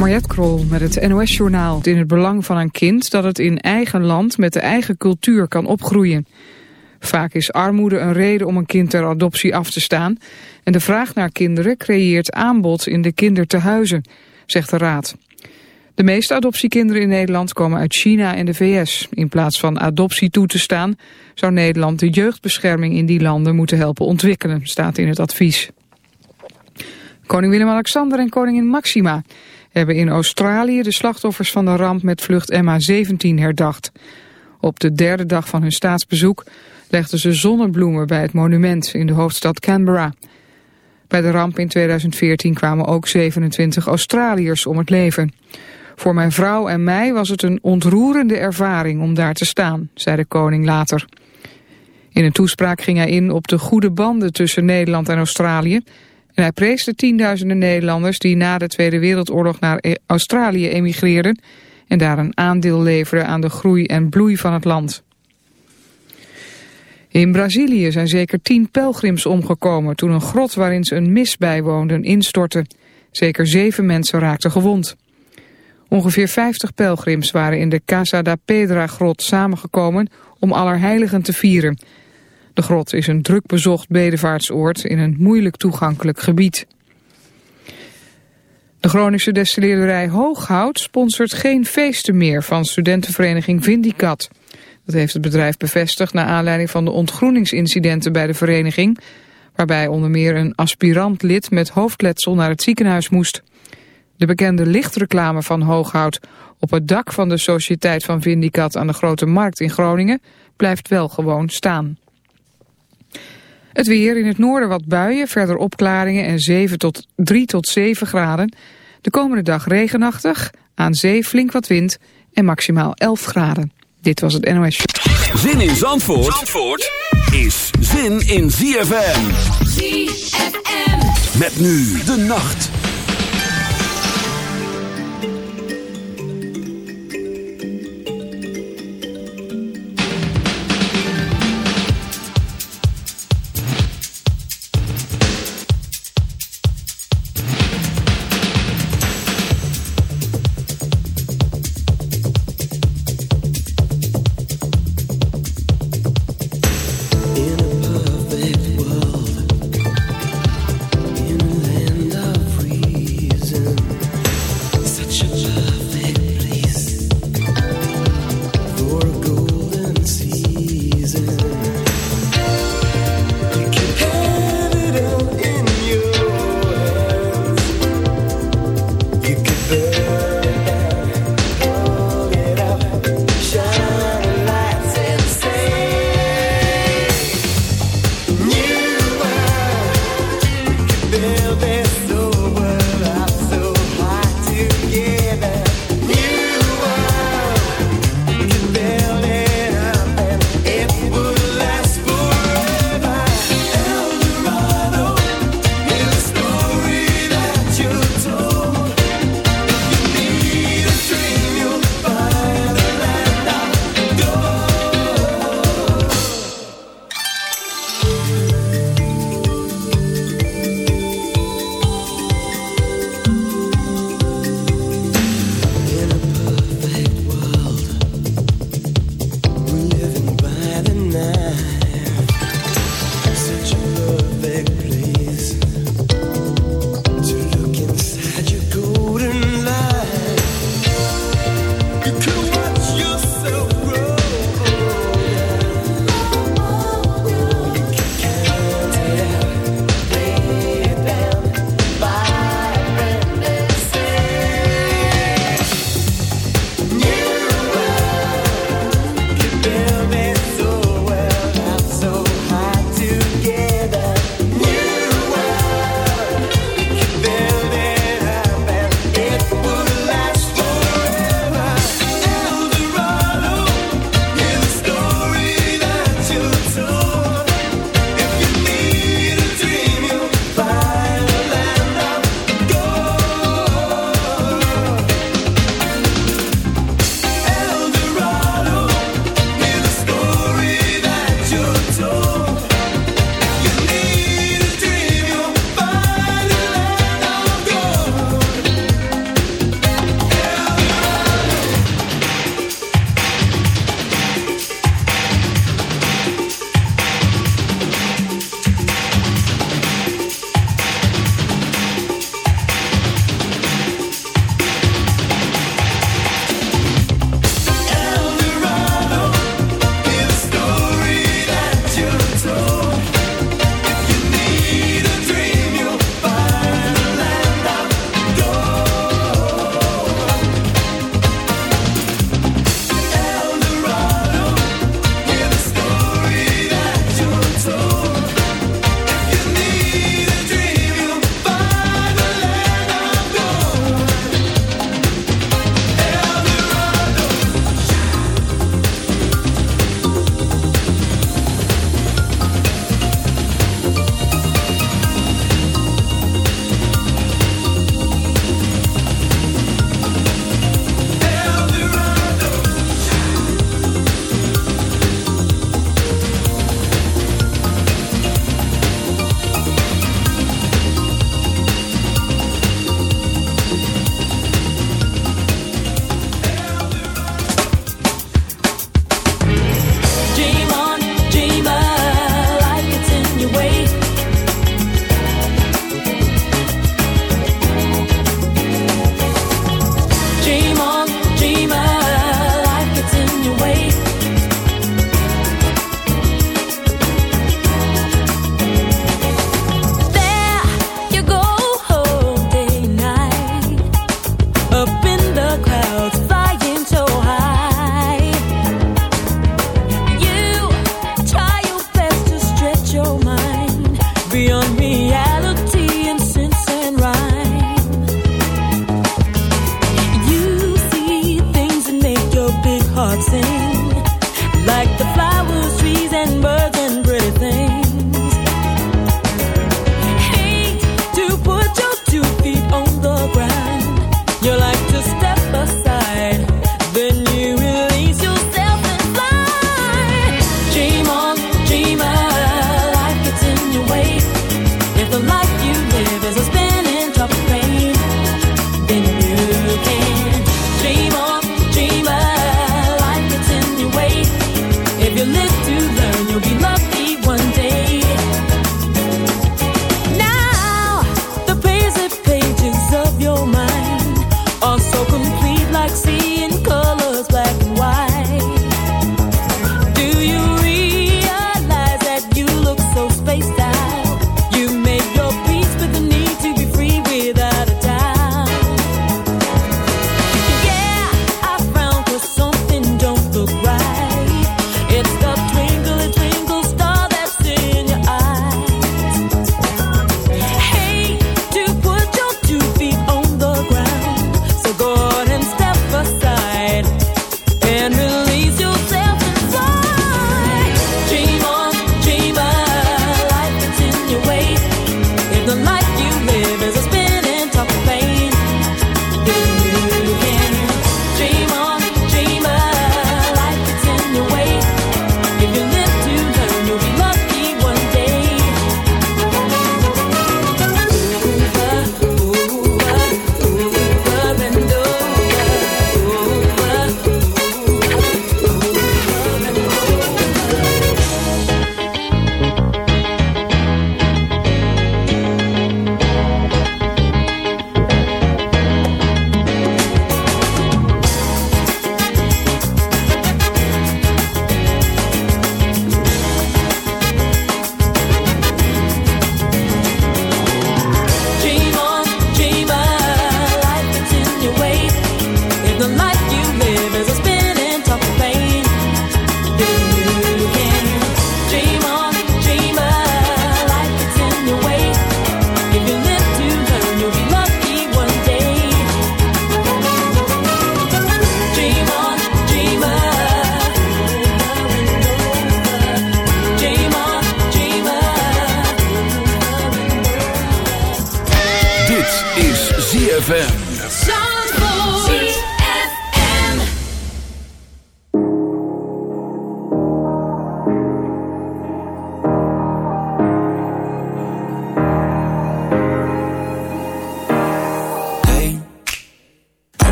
Mariette Krol met het NOS-journaal. In het belang van een kind dat het in eigen land met de eigen cultuur kan opgroeien. Vaak is armoede een reden om een kind ter adoptie af te staan. En de vraag naar kinderen creëert aanbod in de kindertehuizen, zegt de Raad. De meeste adoptiekinderen in Nederland komen uit China en de VS. In plaats van adoptie toe te staan, zou Nederland de jeugdbescherming in die landen moeten helpen ontwikkelen, staat in het advies. Koning Willem-Alexander en koningin Maxima hebben in Australië de slachtoffers van de ramp met vlucht MH17 herdacht. Op de derde dag van hun staatsbezoek legden ze zonnebloemen bij het monument in de hoofdstad Canberra. Bij de ramp in 2014 kwamen ook 27 Australiërs om het leven. Voor mijn vrouw en mij was het een ontroerende ervaring om daar te staan, zei de koning later. In een toespraak ging hij in op de goede banden tussen Nederland en Australië... En hij tienduizenden Nederlanders die na de Tweede Wereldoorlog naar e- Australië emigreerden en daar een aandeel leveren aan de groei en bloei van het land. In Brazilië zijn zeker tien pelgrims omgekomen toen een grot waarin ze een mis bijwoonden instortte. Zeker zeven mensen raakten gewond. Ongeveer 50 pelgrims waren in de Casa da Pedra grot samengekomen om Allerheiligen te vieren. De grot is een druk bezocht bedevaartsoord in een moeilijk toegankelijk gebied. De Groningse destilleerderij Hooghout sponsort geen feesten meer van studentenvereniging Vindicat. Dat heeft het bedrijf bevestigd na aanleiding van de ontgroeningsincidenten bij de vereniging, waarbij onder meer een aspirant lid met hoofdletsel naar het ziekenhuis moest. De bekende lichtreclame van Hooghout op het dak van de Sociëteit van Vindicat aan de Grote Markt in Groningen blijft wel gewoon staan. Het weer in het noorden wat buien, verder opklaringen en 7 tot 3 tot 7 graden. De komende dag regenachtig, aan zee flink wat wind en maximaal 11 graden. Dit was het NOS. Zin in Zandvoort, Zandvoort is zin in ZFM. ZFM. Met nu de nacht.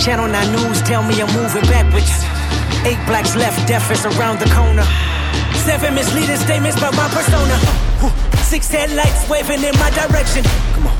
Channel 9 News tell me I'm moving backwards. Eight blacks left, death is around the corner. Seven misleading statements about my persona. Six headlights waving in my direction. Come on.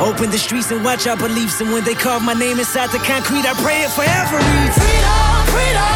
Open the streets and watch our beliefs. And when they carve my name inside the concrete, I pray it forever reads. Freedom, freedom,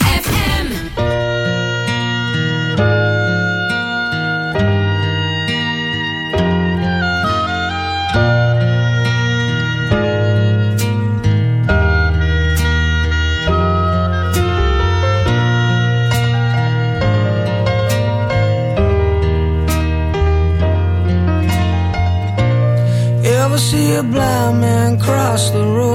man cross the road,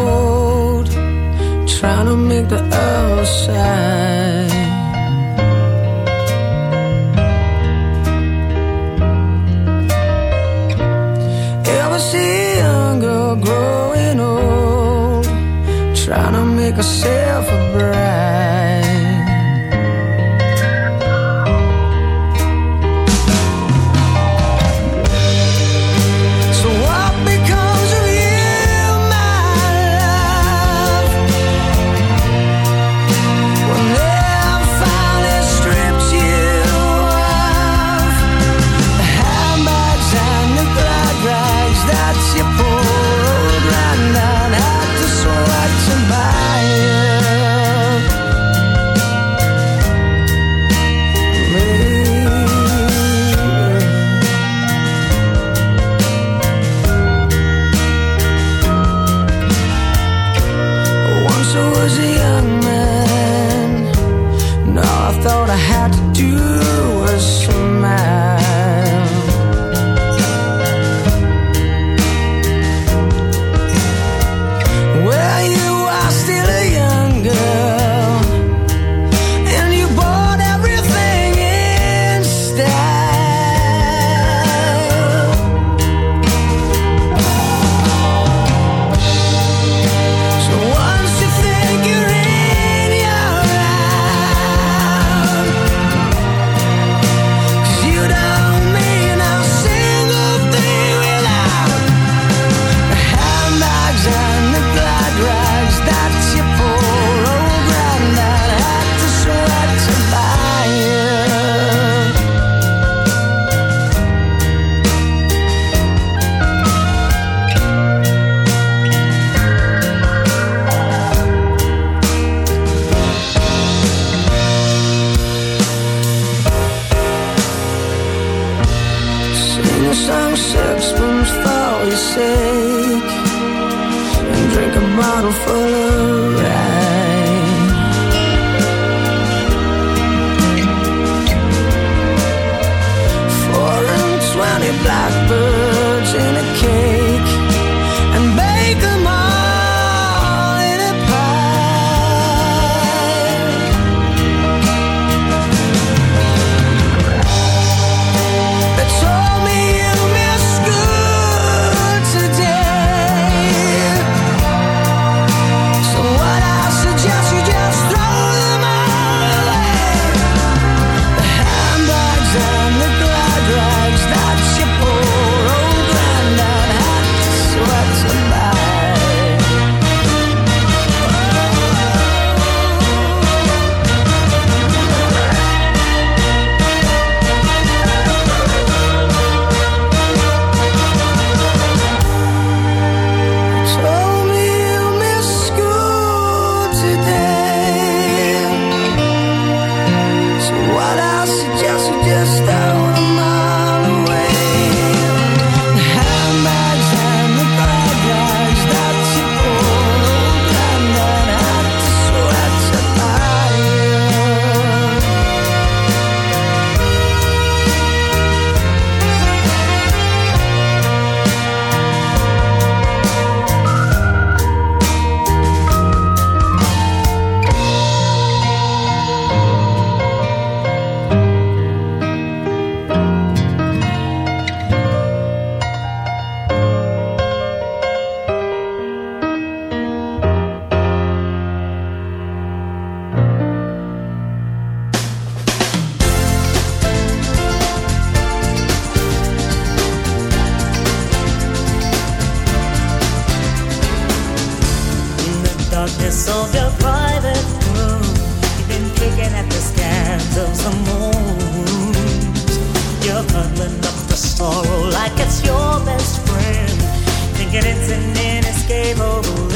inescapable end.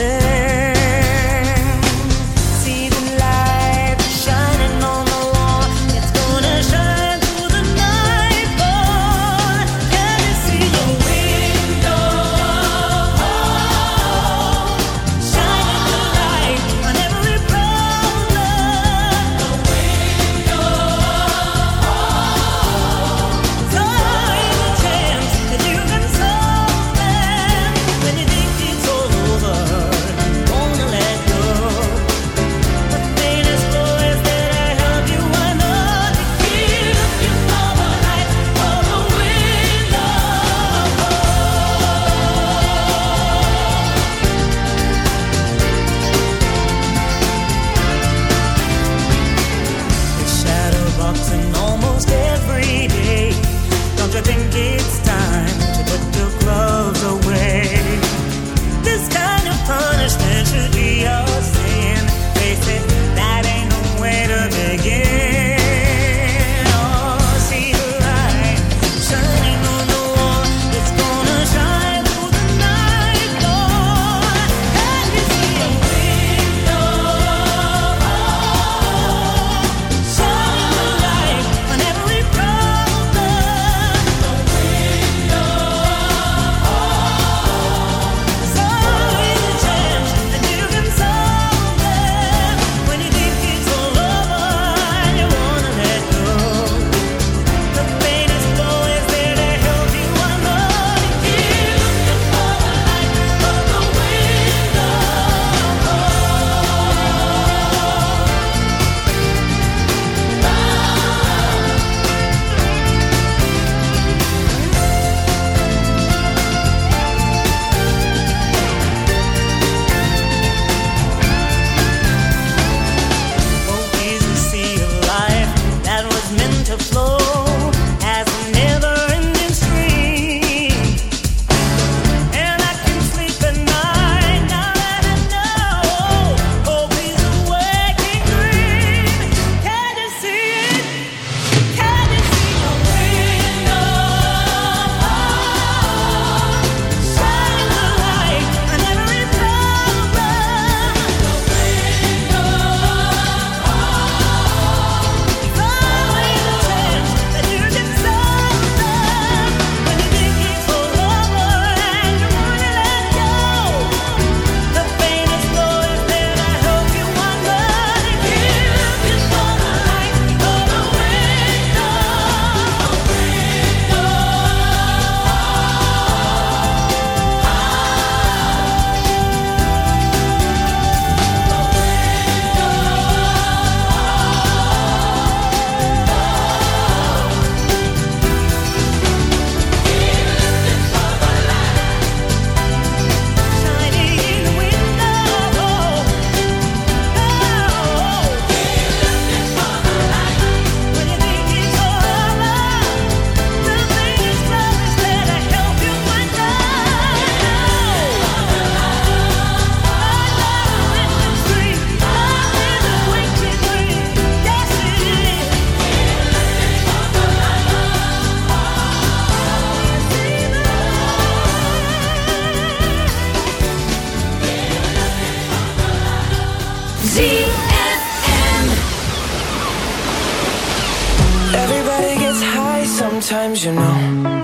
Sometimes, you know.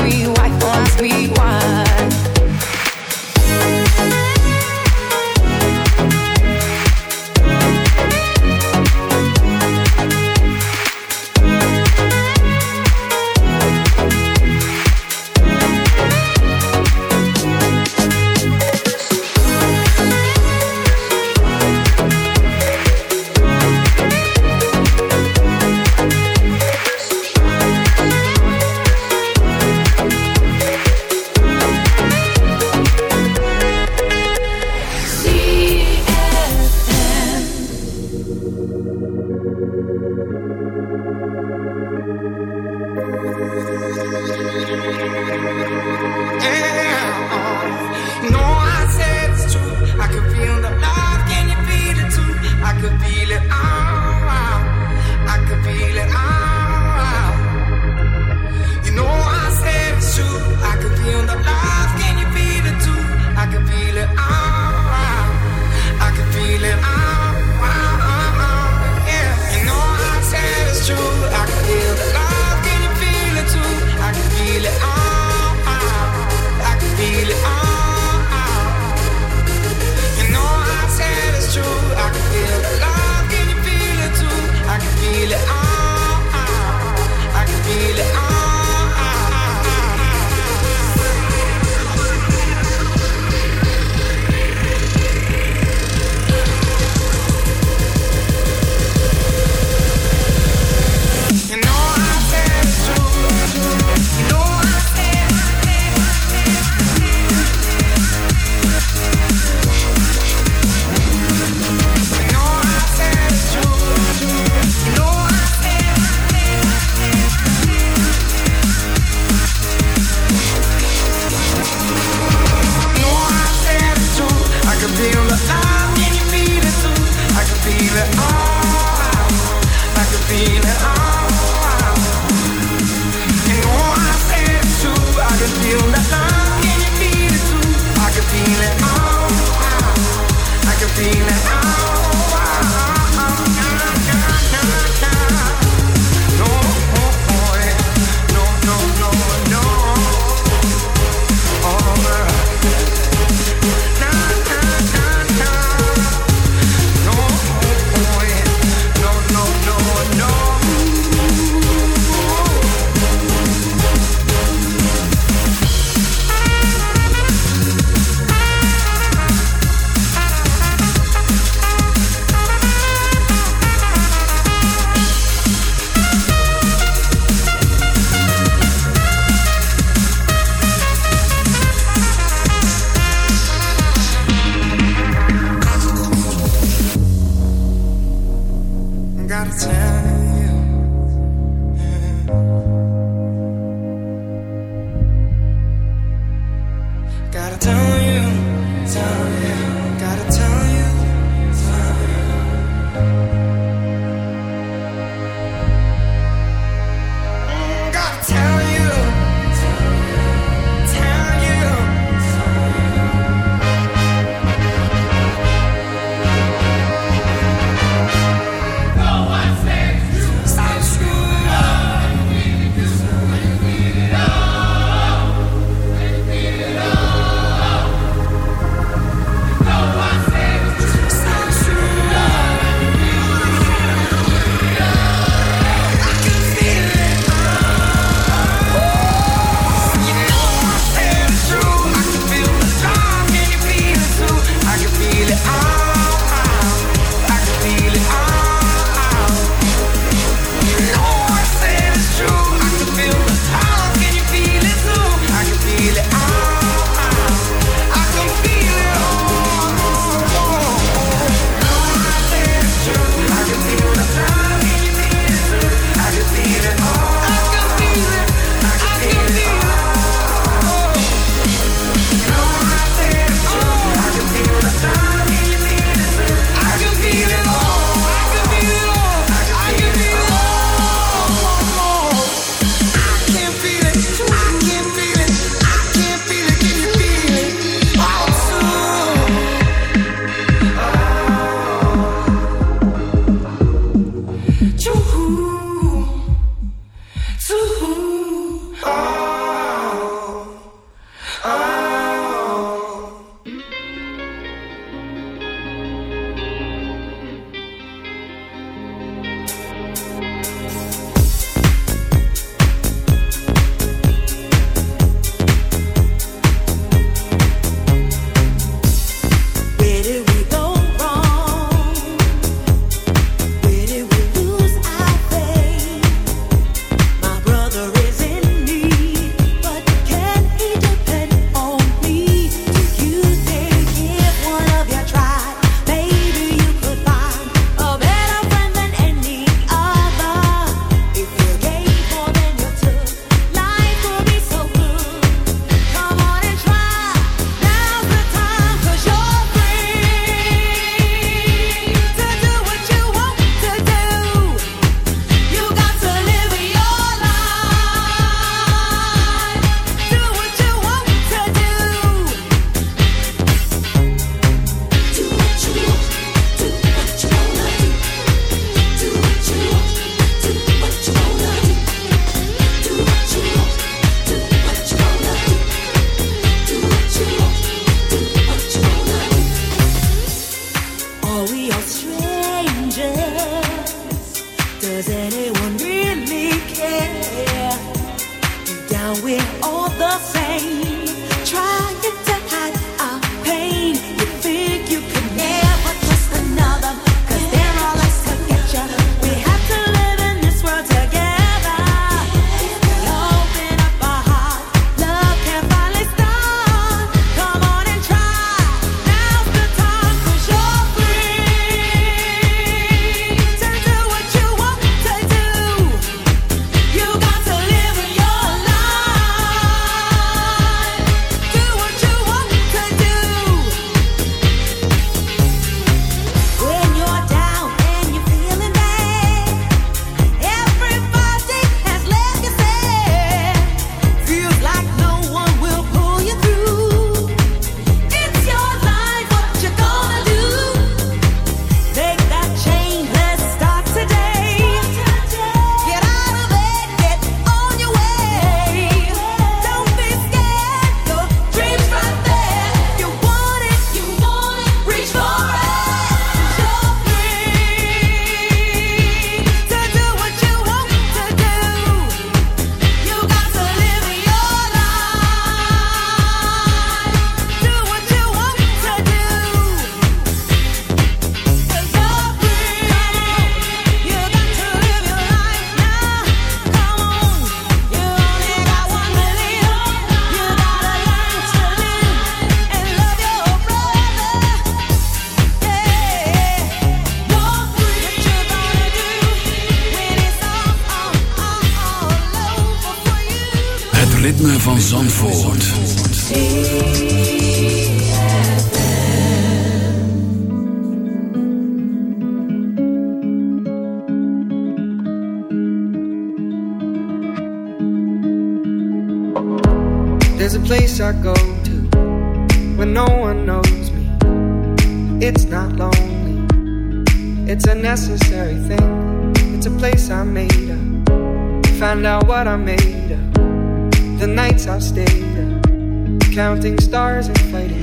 Why, don't